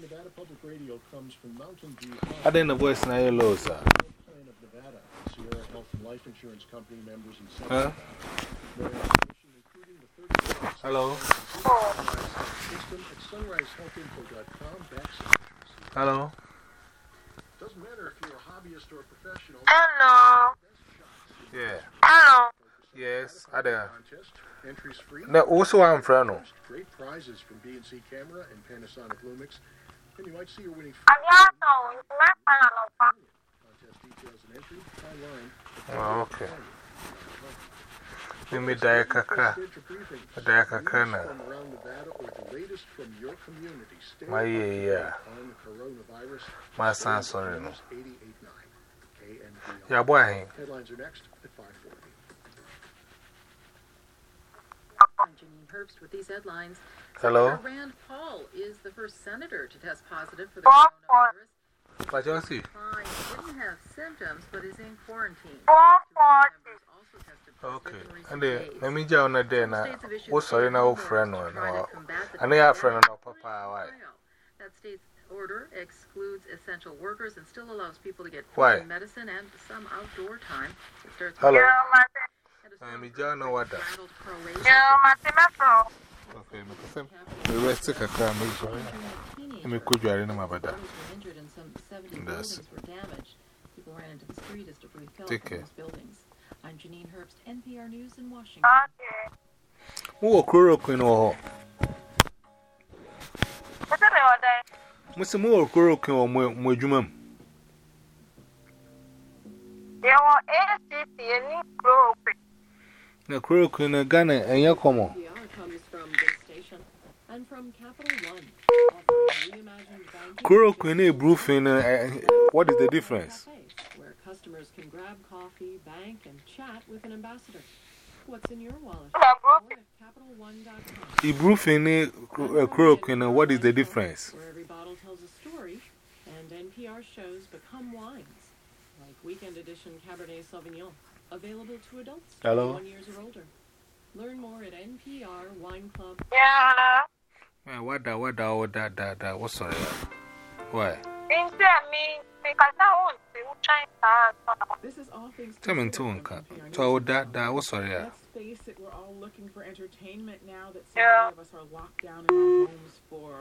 Nevada Public Radio comes from Mountain View I didn't know voice na yellow, sir. Uh. Plan of Nevada, Sierra Health and Life Insurance Company members and Huh? Their information, including the 30 Hello? system at sunrisehealthinfo.com backslash. Hello? Doesn't matter if you're a hobbyist or a professional. Hello. Yeah. Hello. Yes, I there. Contest, entries free. No, also I'm friend. Great prizes from B&C Camera and Panasonic Lumix. Anyway, I'd see her winning. Contest details and entry online. Oh, okay. Give me Diakaka. Diakaka now. My yeah. My son, sorry. Yeah, boy. Headlines are next. Herbst with these headlines. Hello? Senator Rand Paul is the first senator to test positive for the Paul, coronavirus. But you see? Fine, didn't have symptoms, but is in quarantine. Four Two forty. members also tested Okay. positive in recent And then, days. let me join the day now. States have issued What's sorry now, stay-at-home friend? orders No, to try no. to combat the I know your pandemic. friend, no, papa. Why? That state's order excludes essential workers and still allows people to get food medicine and some outdoor time. It starts Hello? I'm a John Wada. No, Matimafro. Okay, Matasem. The rest of the crime is going. I could you are in my brother. That's Take care. I'm Janine Herbst, NPR News in Washington. Okay. Who are Kuro Queen or? What's the order? Mr. Moore Kuro Queen or Mojumam? There were ACC and Kuro Queen na kuroko na Ghana enye komo. Kuroko na a na what is the difference? Where customers can grab coffee, bank and chat with an ambassador. What's in your wallet? Ibrufin na kuroko na what is the difference? Like Weekend Edition Cabernet Sauvignon, available to adults Hello? 21 years or older. Learn more at NPR Wine Club. Yeah, hello. Man, what that, what that, oh, what that, that, that, what's sorry? Why? Into me, because I want to try to. This is all things Tell to considered uncut. from NPR So, oh, News. that, that, what's sorry? Let's face it, we're all looking for entertainment now that so Yeah. many of us are locked down in our homes for